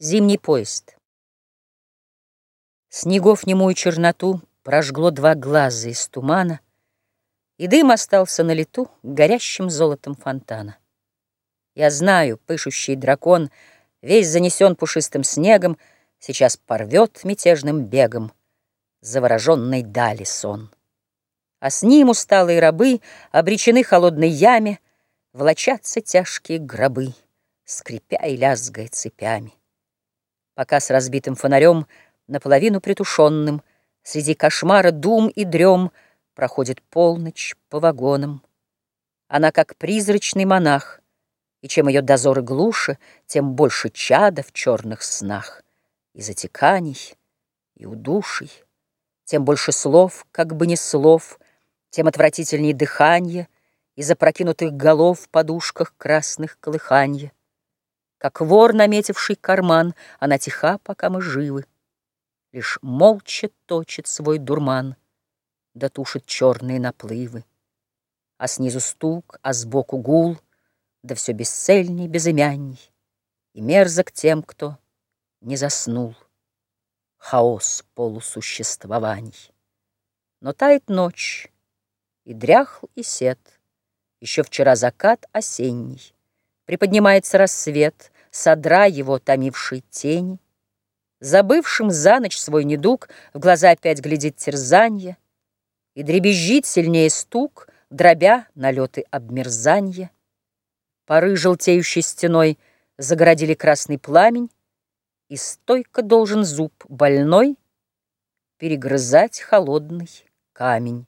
Зимний поезд. Снегов немую черноту Прожгло два глаза из тумана, И дым остался на лету Горящим золотом фонтана. Я знаю, пышущий дракон Весь занесен пушистым снегом, Сейчас порвет мятежным бегом Завороженной дали сон. А с ним усталые рабы Обречены холодной яме, Влачатся тяжкие гробы, Скрипя и лязгая цепями пока с разбитым фонарем, наполовину притушенным, среди кошмара дум и дрем проходит полночь по вагонам. Она как призрачный монах, и чем ее дозоры глуше, тем больше чада в черных снах, и затеканий, и удуший, тем больше слов, как бы не слов, тем отвратительнее дыхание, из опрокинутых голов в подушках красных колыханья. Как вор, наметивший карман, Она тиха, пока мы живы. Лишь молча точит свой дурман, Да тушит черные наплывы. А снизу стук, а сбоку гул, Да все бесцельней, безымянней, И мерзок тем, кто не заснул. Хаос полусуществований. Но тает ночь, и дряхл, и сед, Еще вчера закат осенний, Приподнимается рассвет, содра его томившей тени. Забывшим за ночь свой недуг, в глаза опять глядит терзанье, И дребезжит сильнее стук, дробя налеты обмерзанья. Поры желтеющей стеной загородили красный пламень, И стойко должен зуб больной Перегрызать холодный камень.